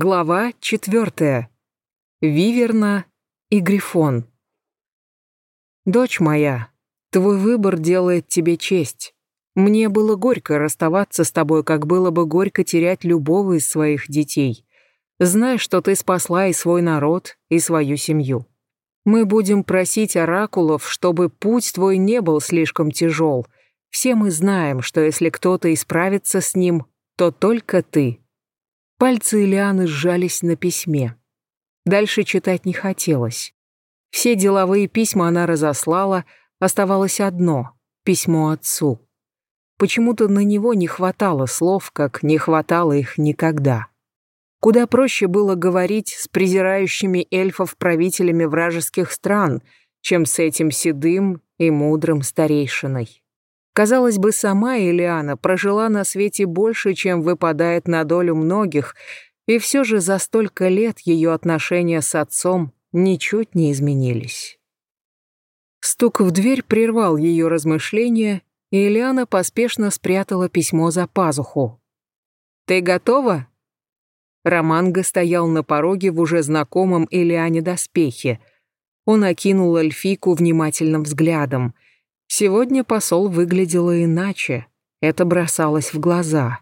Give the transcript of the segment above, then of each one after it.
Глава четвертая. Виверна и Грифон. «Дочь моя, твой выбор делает тебе честь. Мне было горько расставаться с тобой, как было бы горько терять любого из своих детей. Знай, что ты спасла и свой народ, и свою семью. Мы будем просить оракулов, чтобы путь твой не был слишком тяжел. Все мы знаем, что если кто-то исправится с ним, то только ты». Пальцы Ильяны сжались на письме. Дальше читать не хотелось. Все деловые письма она разослала, оставалось одно — письмо отцу. Почему-то на него не хватало слов, как не хватало их никогда. Куда проще было говорить с презирающими эльфов-правителями вражеских стран, чем с этим седым и мудрым старейшиной. Казалось бы, сама Элиана прожила на свете больше, чем выпадает на долю многих, и все же за столько лет ее отношения с отцом ничуть не изменились. Стук в дверь прервал ее размышления, и Элиана поспешно спрятала письмо за пазуху. «Ты готова?» Романго стоял на пороге в уже знакомом Элиане доспехе. Он окинул эльфийку внимательным взглядом — Сегодня посол выглядела иначе. Это бросалось в глаза.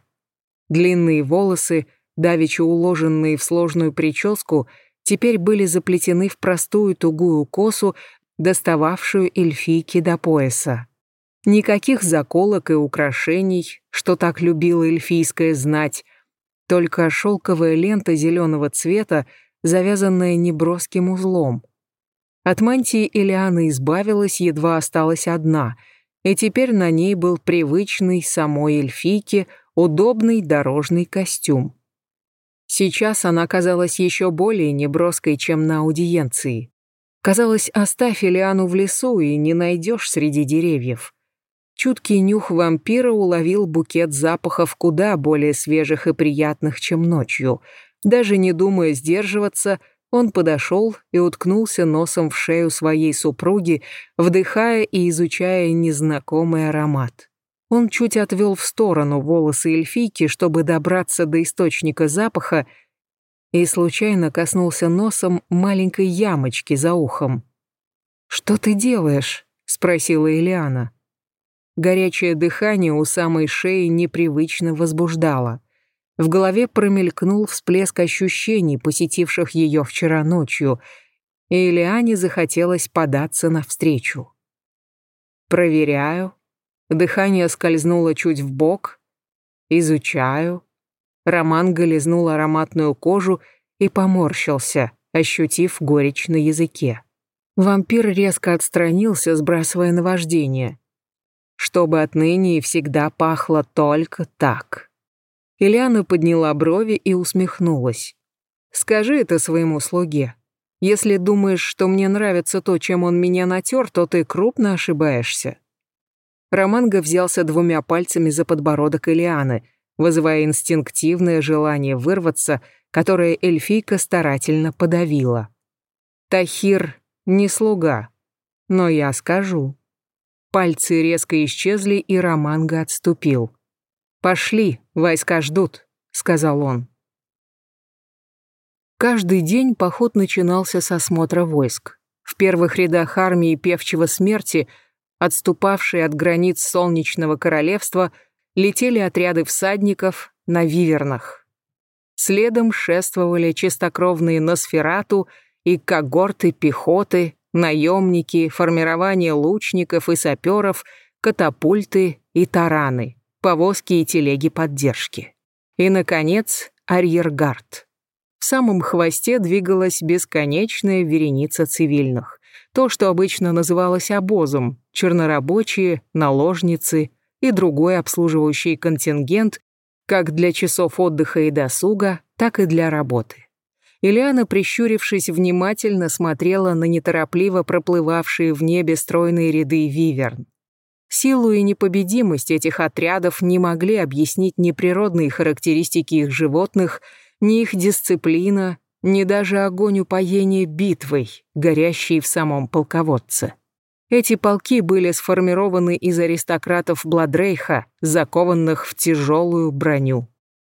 Длинные волосы, давеча уложенные в сложную прическу, теперь были заплетены в простую тугую косу, достававшую эльфийке до пояса. Никаких заколок и украшений, что так любила эльфийская знать, только шелковая лента зеленого цвета, завязанная неброским узлом — от мантии Элианы избавилась, едва осталась одна, и теперь на ней был привычный самой эльфийке удобный дорожный костюм. Сейчас она казалась еще более неброской, чем на аудиенции. Казалось, оставь Элиану в лесу и не найдешь среди деревьев. Чуткий нюх вампира уловил букет запахов куда более свежих и приятных, чем ночью. Даже не думая сдерживаться, он подошел и уткнулся носом в шею своей супруги, вдыхая и изучая незнакомый аромат. Он чуть отвел в сторону волосы эльфийки, чтобы добраться до источника запаха, и случайно коснулся носом маленькой ямочки за ухом. «Что ты делаешь?» — спросила Элиана. Горячее дыхание у самой шеи непривычно возбуждало. В голове промелькнул всплеск ощущений, посетивших ее вчера ночью, и Элиане захотелось податься навстречу. Проверяю. Дыхание скользнуло чуть в бок. Изучаю. Роман голизнул ароматную кожу и поморщился, ощутив горечь на языке. Вампир резко отстранился, сбрасывая наваждение. Чтобы отныне и всегда пахло только так. Ильяна подняла брови и усмехнулась. «Скажи это своему слуге. Если думаешь, что мне нравится то, чем он меня натер, то ты крупно ошибаешься». Романго взялся двумя пальцами за подбородок Ильяны, вызывая инстинктивное желание вырваться, которое эльфийка старательно подавила. «Тахир не слуга, но я скажу». Пальцы резко исчезли, и Романго отступил. «Пошли, войска ждут», — сказал он. Каждый день поход начинался с осмотра войск. В первых рядах армии певчего смерти, отступавшие от границ Солнечного Королевства, летели отряды всадников на вивернах. Следом шествовали чистокровные Носферату и когорты пехоты, наемники, формирование лучников и саперов, катапульты и тараны повозки и телеги поддержки. И, наконец, арьергард. В самом хвосте двигалась бесконечная вереница цивильных. То, что обычно называлось обозом, чернорабочие, наложницы и другой обслуживающий контингент, как для часов отдыха и досуга, так и для работы. Ильяна, прищурившись, внимательно смотрела на неторопливо проплывавшие в небе стройные ряды виверн. Силу и непобедимость этих отрядов не могли объяснить ни природные характеристики их животных, ни их дисциплина, ни даже огонь упоения битвой, горящий в самом полководце. Эти полки были сформированы из аристократов Бладрейха, закованных в тяжелую броню.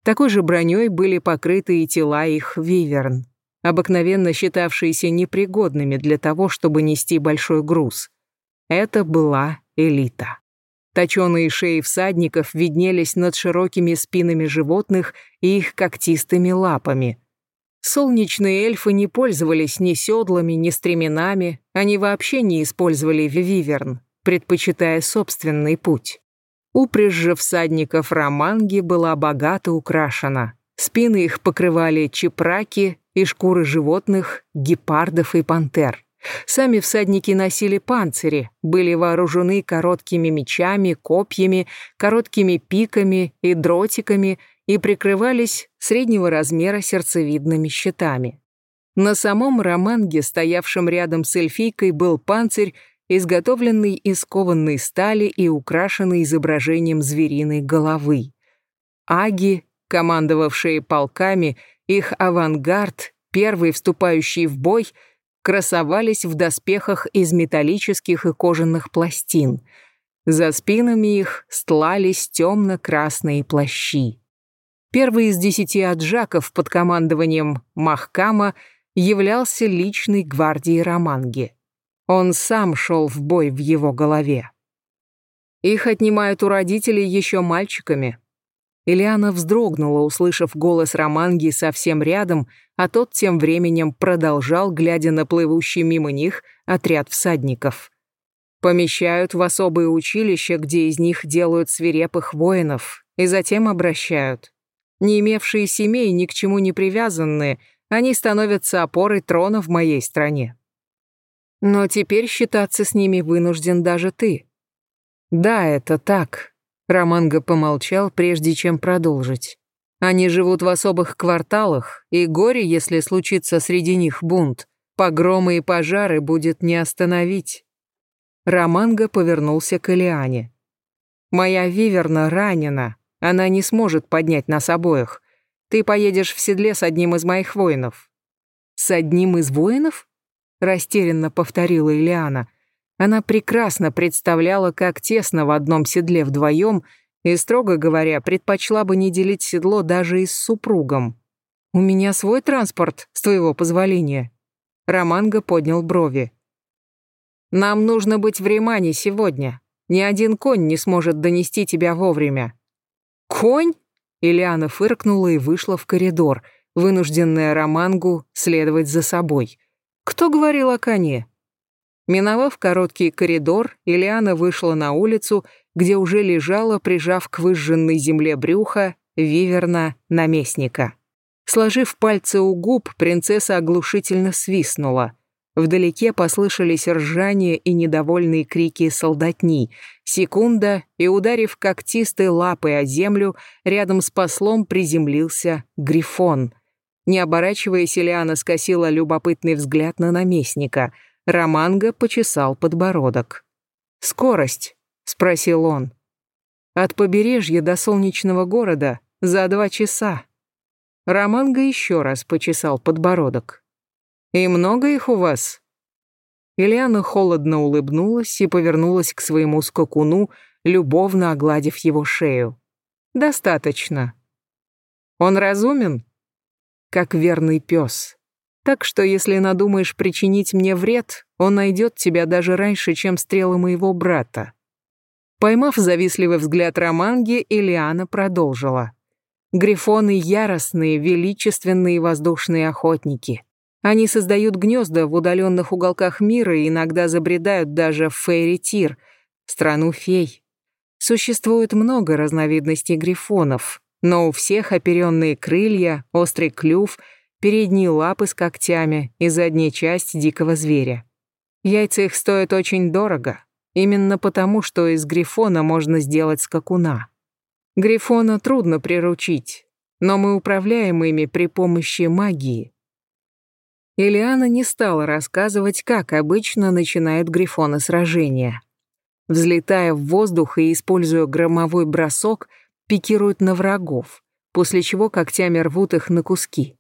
Такой же броней были покрыты и тела их виверн, обыкновенно считавшиеся непригодными для того, чтобы нести большой груз. Это была элита. Точеные шеи всадников виднелись над широкими спинами животных и их когтистыми лапами. Солнечные эльфы не пользовались ни седлами, ни стременами, они вообще не использовали виверн, предпочитая собственный путь. Упряжь же всадников романги была богато украшена. Спины их покрывали чепраки и шкуры животных, гепардов и пантер. Сами всадники носили панцири, были вооружены короткими мечами, копьями, короткими пиками и дротиками и прикрывались среднего размера сердцевидными щитами. На самом романге, стоявшем рядом с эльфийкой, был панцирь изготовленный из кованной стали и украшенный изображением звериной головы. Аги, командовавшие полками, их авангард, первый вступающий в бой, красовались в доспехах из металлических и кожаных пластин. За спинами их стлались темно-красные плащи. Первый из десяти аджаков под командованием Махкама являлся личной гвардией Романги. Он сам шел в бой в его голове. Их отнимают у родителей еще мальчиками. Ильяна вздрогнула, услышав голос Романги совсем рядом, а тот тем временем продолжал, глядя на плывущий мимо них отряд всадников. Помещают в особые училища, где из них делают свирепых воинов, и затем обращают. Не имевшие семей, ни к чему не привязанные, они становятся опорой трона в моей стране. Но теперь считаться с ними вынужден даже ты. Да, это так. Романго помолчал, прежде чем продолжить. Они живут в особых кварталах, и горе, если случится среди них бунт. Погромы и пожары будет не остановить. Романго повернулся к Элиане. «Моя Виверна ранена. Она не сможет поднять нас обоих. Ты поедешь в седле с одним из моих воинов». «С одним из воинов?» растерянно повторила Ильяна. Она прекрасно представляла, как тесно в одном седле вдвоем, и, строго говоря, предпочла бы не делить седло даже и с супругом. «У меня свой транспорт, с твоего позволения». Романго поднял брови. «Нам нужно быть в Римане сегодня. Ни один конь не сможет донести тебя вовремя». «Конь?» Ильяна фыркнула и вышла в коридор, вынужденная Романгу следовать за собой. Кто говорил о коне? Миновав короткий коридор, Ильяна вышла на улицу, где уже лежала, прижав к выжженной земле брюха, виверна наместника. Сложив пальцы у губ, принцесса оглушительно свистнула. Вдалеке послышались ржание и недовольные крики солдатни. Секунда, и, ударив когтистой лапой о землю, рядом с послом приземлился грифон — не оборачиваясь, Ильяна скосила любопытный взгляд на наместника. Романго почесал подбородок. «Скорость?» — спросил он. «От побережья до солнечного города за два часа». Романго еще раз почесал подбородок. «И много их у вас?» Ильяна холодно улыбнулась и повернулась к своему скакуну, любовно огладив его шею. «Достаточно». «Он разумен?» как верный пес. Так что если надумаешь причинить мне вред, он найдет тебя даже раньше, чем стрелы моего брата». Поймав завистливый взгляд Романги, Элиана продолжила. «Грифоны — яростные, величественные воздушные охотники. Они создают гнезда в удаленных уголках мира и иногда забредают даже в Фейри-Тир, страну фей. Существует много разновидностей грифонов, но у всех оперенные крылья, острый клюв, передние лапы с когтями и задняя часть дикого зверя. Яйца их стоят очень дорого, именно потому, что из грифона можно сделать скакуна. Грифона трудно приручить, но мы управляем ими при помощи магии. Элиана не стала рассказывать, как обычно начинают грифоны сражения. Взлетая в воздух и используя громовой бросок, пикируют на врагов, после чего когтями рвут их на куски.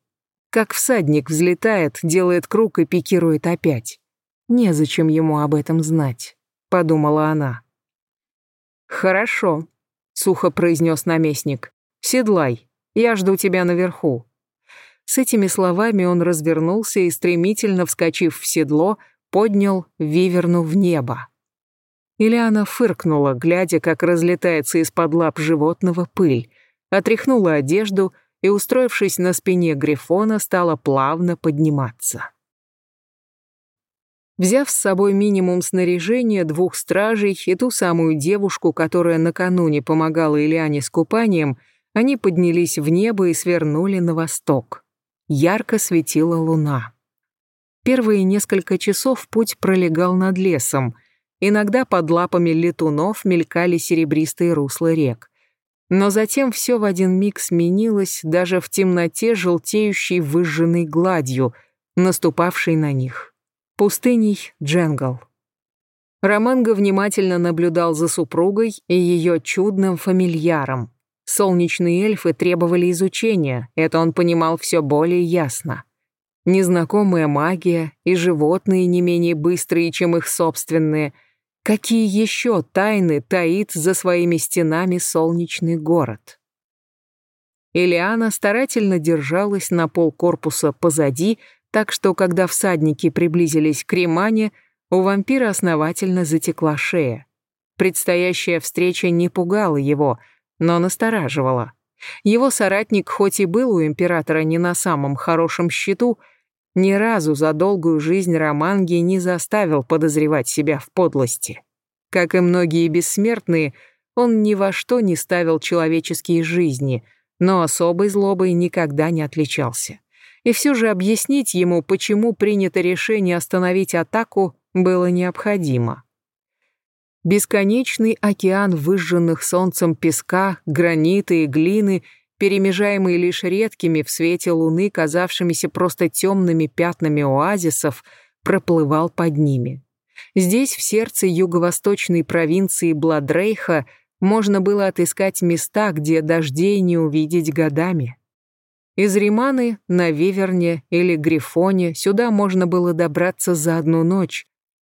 Как всадник взлетает, делает круг и пикирует опять. Незачем ему об этом знать, подумала она. Хорошо, сухо произнес наместник. Седлай. Я жду тебя наверху». С этими словами он развернулся и, стремительно вскочив в седло, поднял Виверну в небо. Ильяна фыркнула, глядя, как разлетается из-под лап животного пыль, отряхнула одежду и, устроившись на спине Грифона, стала плавно подниматься. Взяв с собой минимум снаряжения, двух стражей и ту самую девушку, которая накануне помогала Ильяне с купанием, они поднялись в небо и свернули на восток. Ярко светила луна. Первые несколько часов путь пролегал над лесом. Иногда под лапами летунов мелькали серебристые русла рек. Но затем все в один миг сменилось даже в темноте желтеющей выжженной гладью, наступавшей на них. Пустыней Дженгл. Романго внимательно наблюдал за супругой и ее чудным фамильяром. Солнечные эльфы требовали изучения, это он понимал все более ясно. Незнакомая магия и животные не менее быстрые, чем их собственные. Какие еще тайны таит за своими стенами солнечный город? Элиана старательно держалась на пол корпуса позади, так что, когда всадники приблизились к Римане, у вампира основательно затекла шея. Предстоящая встреча не пугала его, но настораживала. Его соратник хоть и был у императора не на самом хорошем счету, ни разу за долгую жизнь Романги не заставил подозревать себя в подлости. Как и многие бессмертные, он ни во что не ставил человеческие жизни, но особой злобой никогда не отличался. И все же объяснить ему, почему принято решение остановить атаку, было необходимо. Бесконечный океан выжженных солнцем песка, гранита и глины — перемежаемый лишь редкими в свете луны, казавшимися просто темными пятнами оазисов, проплывал под ними. Здесь, в сердце юго-восточной провинции Бладрейха, можно было отыскать места, где дождей не увидеть годами. Из Риманы на Виверне или Грифоне сюда можно было добраться за одну ночь,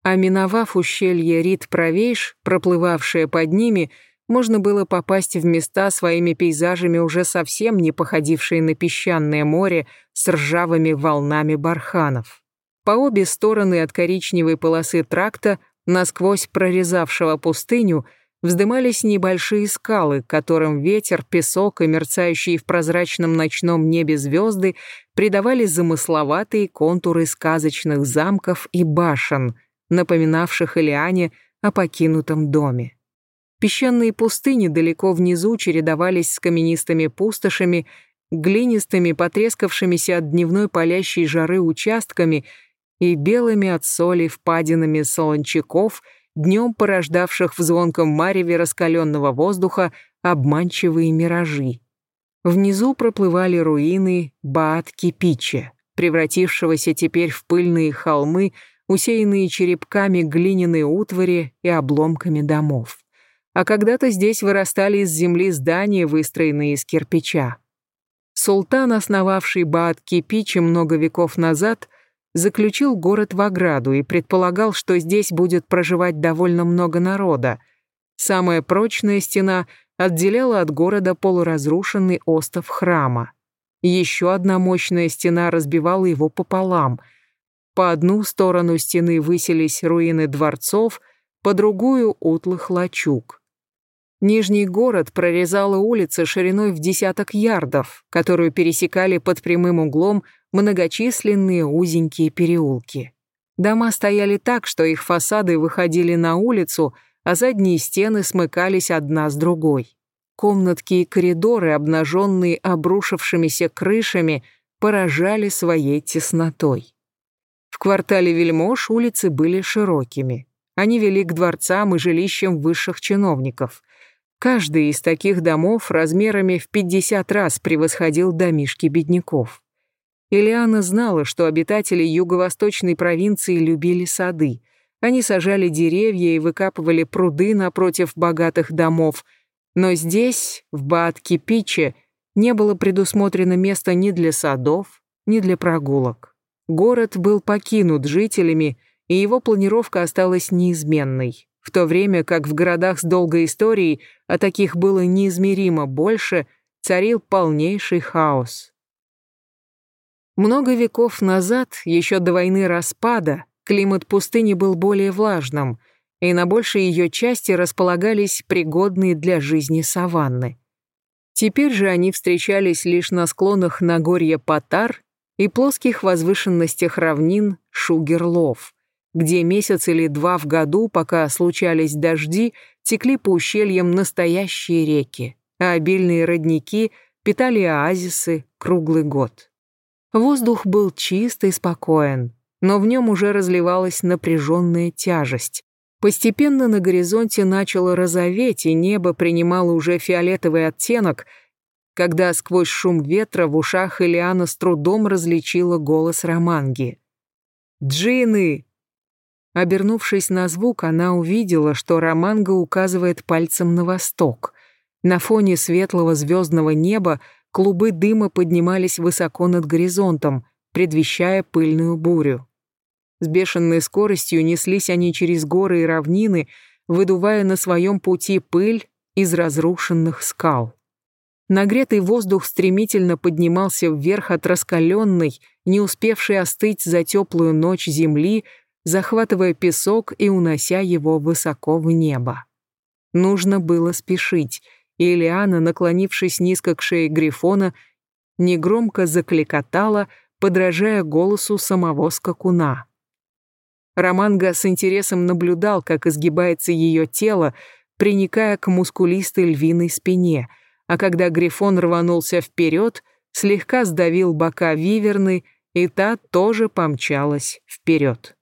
а миновав ущелье Рид-Провейш, проплывавшее под ними, можно было попасть в места своими пейзажами, уже совсем не походившие на песчаное море с ржавыми волнами барханов. По обе стороны от коричневой полосы тракта, насквозь прорезавшего пустыню, вздымались небольшие скалы, которым ветер, песок и мерцающие в прозрачном ночном небе звезды придавали замысловатые контуры сказочных замков и башен, напоминавших Илиане о покинутом доме. Песчаные пустыни далеко внизу чередовались с каменистыми пустошами, глинистыми, потрескавшимися от дневной палящей жары участками и белыми от соли впадинами солончаков, днем порождавших в звонком мареве раскаленного воздуха обманчивые миражи. Внизу проплывали руины Баат-Кипиче, превратившегося теперь в пыльные холмы, усеянные черепками глиняной утвари и обломками домов а когда-то здесь вырастали из земли здания, выстроенные из кирпича. Султан, основавший Баат-Кипичи много веков назад, заключил город в ограду и предполагал, что здесь будет проживать довольно много народа. Самая прочная стена отделяла от города полуразрушенный остов храма. Еще одна мощная стена разбивала его пополам. По одну сторону стены высились руины дворцов, по другую — утлых лачуг. Нижний город прорезала улица шириной в десяток ярдов, которую пересекали под прямым углом многочисленные узенькие переулки. Дома стояли так, что их фасады выходили на улицу, а задние стены смыкались одна с другой. Комнатки и коридоры, обнаженные обрушившимися крышами, поражали своей теснотой. В квартале Вельмож улицы были широкими. Они вели к дворцам и жилищам высших чиновников. Каждый из таких домов размерами в 50 раз превосходил домишки бедняков. Ильяна знала, что обитатели юго-восточной провинции любили сады. Они сажали деревья и выкапывали пруды напротив богатых домов. Но здесь, в Баат-Кипиче, не было предусмотрено места ни для садов, ни для прогулок. Город был покинут жителями, и его планировка осталась неизменной в то время как в городах с долгой историей, а таких было неизмеримо больше, царил полнейший хаос. Много веков назад, еще до войны распада, климат пустыни был более влажным, и на большей ее части располагались пригодные для жизни саванны. Теперь же они встречались лишь на склонах Нагорья Патар и плоских возвышенностях равнин Шугерлов, где месяц или два в году, пока случались дожди, текли по ущельям настоящие реки, а обильные родники питали оазисы круглый год. Воздух был чист и спокоен, но в нем уже разливалась напряженная тяжесть. Постепенно на горизонте начало розоветь, и небо принимало уже фиолетовый оттенок, когда сквозь шум ветра в ушах Элиана с трудом различила голос Романги. «Джины!» Обернувшись на звук, она увидела, что Романга указывает пальцем на восток. На фоне светлого звездного неба клубы дыма поднимались высоко над горизонтом, предвещая пыльную бурю. С бешеной скоростью неслись они через горы и равнины, выдувая на своем пути пыль из разрушенных скал. Нагретый воздух стремительно поднимался вверх от раскаленной, не успевшей остыть за теплую ночь земли, захватывая песок и унося его высоко в небо. Нужно было спешить, и Элиана, наклонившись низко к шее Грифона, негромко закликотала, подражая голосу самого скакуна. Романга с интересом наблюдал, как изгибается ее тело, приникая к мускулистой львиной спине, а когда Грифон рванулся вперед, слегка сдавил бока виверны, и та тоже помчалась вперед.